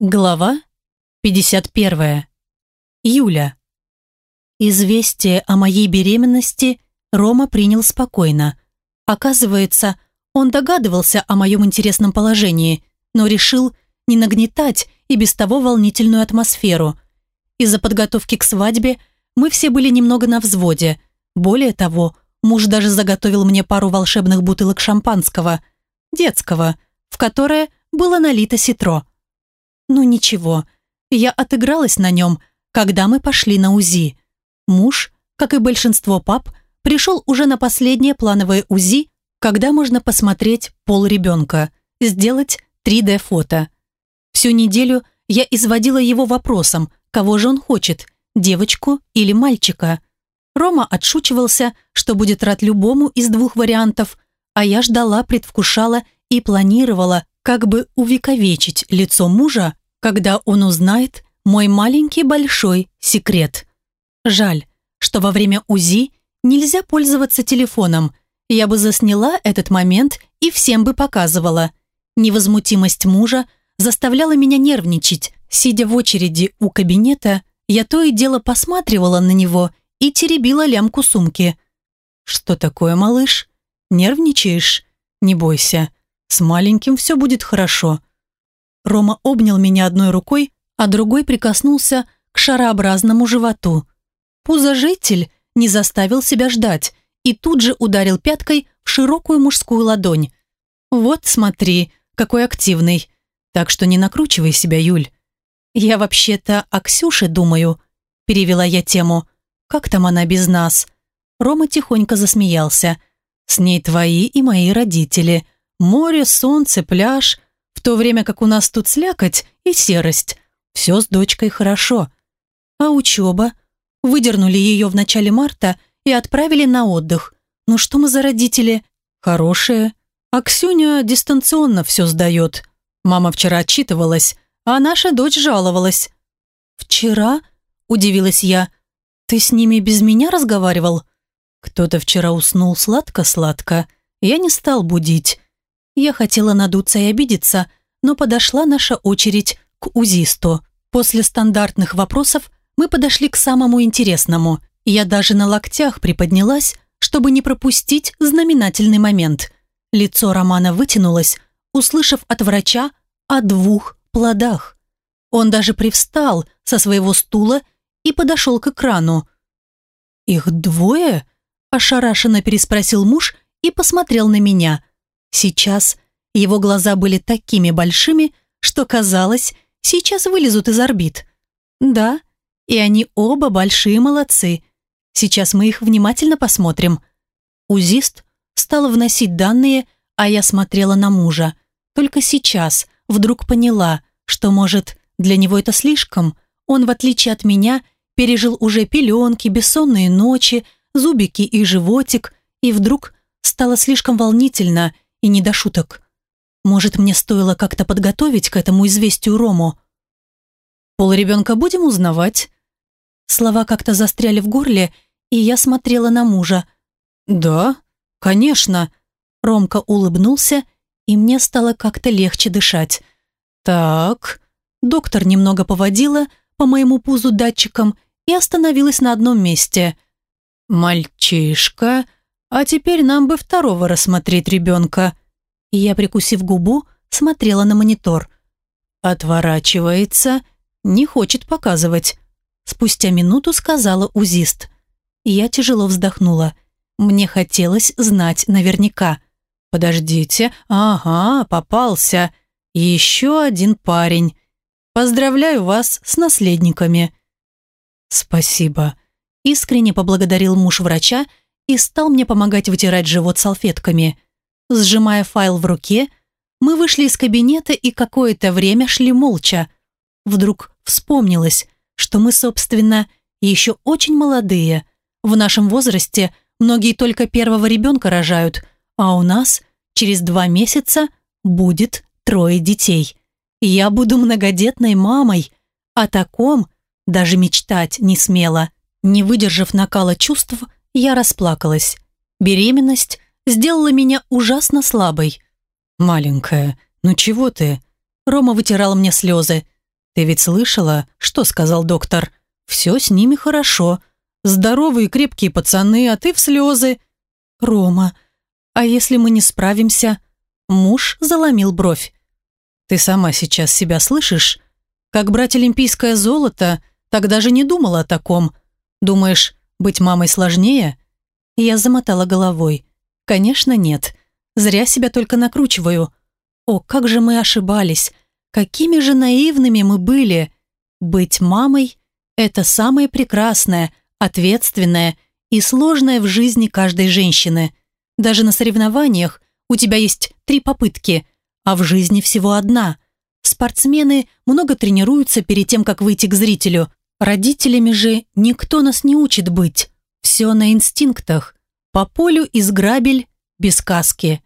Глава 51. Юля. Известие о моей беременности Рома принял спокойно. Оказывается, он догадывался о моем интересном положении, но решил не нагнетать и без того волнительную атмосферу. Из-за подготовки к свадьбе мы все были немного на взводе. Более того, муж даже заготовил мне пару волшебных бутылок шампанского, детского, в которое было налито ситро. Ну ничего, я отыгралась на нем, когда мы пошли на УЗИ. Муж, как и большинство пап, пришел уже на последнее плановое УЗИ, когда можно посмотреть пол ребенка, сделать 3D-фото. Всю неделю я изводила его вопросом, кого же он хочет, девочку или мальчика. Рома отшучивался, что будет рад любому из двух вариантов, а я ждала, предвкушала и планировала, как бы увековечить лицо мужа, когда он узнает мой маленький большой секрет. Жаль, что во время УЗИ нельзя пользоваться телефоном. Я бы засняла этот момент и всем бы показывала. Невозмутимость мужа заставляла меня нервничать. Сидя в очереди у кабинета, я то и дело посматривала на него и теребила лямку сумки. «Что такое, малыш? Нервничаешь? Не бойся. С маленьким все будет хорошо». Рома обнял меня одной рукой, а другой прикоснулся к шарообразному животу. Пузожитель не заставил себя ждать и тут же ударил пяткой в широкую мужскую ладонь. «Вот, смотри, какой активный. Так что не накручивай себя, Юль». «Я вообще-то о Ксюше думаю», – перевела я тему. «Как там она без нас?» Рома тихонько засмеялся. «С ней твои и мои родители. Море, солнце, пляж, в то время как у нас тут слякоть и серость. Все с дочкой хорошо. А учеба? Выдернули ее в начале марта и отправили на отдых. Ну что мы за родители? Хорошие. А Ксюня дистанционно все сдает. Мама вчера отчитывалась, а наша дочь жаловалась. «Вчера?» – удивилась я. «Ты с ними без меня разговаривал?» Кто-то вчера уснул сладко-сладко. Я не стал будить. Я хотела надуться и обидеться, но подошла наша очередь к УЗИсту. После стандартных вопросов мы подошли к самому интересному. Я даже на локтях приподнялась, чтобы не пропустить знаменательный момент. Лицо Романа вытянулось, услышав от врача о двух плодах. Он даже привстал со своего стула и подошел к экрану. «Их двое?» – ошарашенно переспросил муж и посмотрел на меня – Сейчас его глаза были такими большими, что казалось, сейчас вылезут из орбит. Да, и они оба большие молодцы. Сейчас мы их внимательно посмотрим. Узист стал вносить данные, а я смотрела на мужа. Только сейчас вдруг поняла, что, может, для него это слишком. Он, в отличие от меня, пережил уже пеленки, бессонные ночи, зубики и животик, и вдруг стало слишком волнительно – и не до шуток. Может, мне стоило как-то подготовить к этому известию Рому? Пол ребенка будем узнавать? Слова как-то застряли в горле, и я смотрела на мужа. «Да, конечно». Ромка улыбнулся, и мне стало как-то легче дышать. «Так...» Доктор немного поводила по моему пузу датчиком и остановилась на одном месте. «Мальчишка а теперь нам бы второго рассмотреть ребенка. И я, прикусив губу, смотрела на монитор. Отворачивается, не хочет показывать. Спустя минуту сказала УЗИст. Я тяжело вздохнула. Мне хотелось знать наверняка. «Подождите, ага, попался. Еще один парень. Поздравляю вас с наследниками». «Спасибо», – искренне поблагодарил муж врача и стал мне помогать вытирать живот салфетками. Сжимая файл в руке, мы вышли из кабинета и какое-то время шли молча. Вдруг вспомнилось, что мы, собственно, еще очень молодые. В нашем возрасте многие только первого ребенка рожают, а у нас через два месяца будет трое детей. Я буду многодетной мамой. О таком даже мечтать не смела. Не выдержав накала чувств, я расплакалась. Беременность сделала меня ужасно слабой. «Маленькая, ну чего ты?» Рома вытирал мне слезы. Ты ведь слышала, что сказал доктор? Все с ними хорошо. Здоровые крепкие пацаны, а ты в слезы. Рома, а если мы не справимся? Муж заломил бровь. Ты сама сейчас себя слышишь? Как брать олимпийское золото, так даже не думала о таком. Думаешь, быть мамой сложнее? Я замотала головой. Конечно, нет. Зря себя только накручиваю. О, как же мы ошибались. Какими же наивными мы были. Быть мамой – это самое прекрасное, ответственное и сложное в жизни каждой женщины. Даже на соревнованиях у тебя есть три попытки, а в жизни всего одна. Спортсмены много тренируются перед тем, как выйти к зрителю. Родителями же никто нас не учит быть. Все на инстинктах. По полю из грабель, без каски.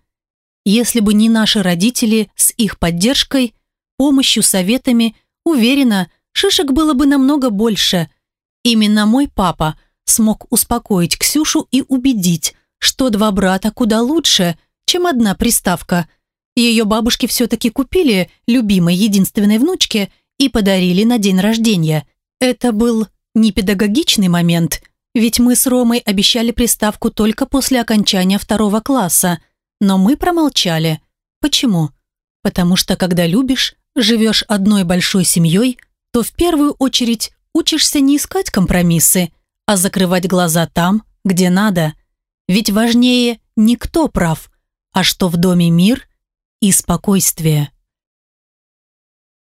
Если бы не наши родители с их поддержкой, помощью, советами, уверена, шишек было бы намного больше. Именно мой папа смог успокоить Ксюшу и убедить, что два брата куда лучше, чем одна приставка. Ее бабушки все-таки купили любимой единственной внучке и подарили на день рождения. Это был не педагогичный момент, ведь мы с Ромой обещали приставку только после окончания второго класса, но мы промолчали. Почему? Потому что когда любишь, живешь одной большой семьей, то в первую очередь учишься не искать компромиссы, а закрывать глаза там, где надо. Ведь важнее не кто прав, а что в доме мир и спокойствие.